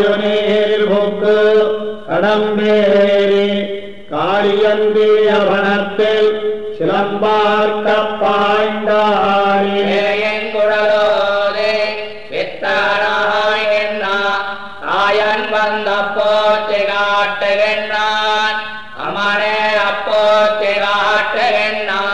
காலையுநீரில் போக்கு. கடம்பேறி காளியன்றி அவனத்தில் சிலம்பார்க்க பாய்ந்தாரியே அப்போ திராட்டகண்ணா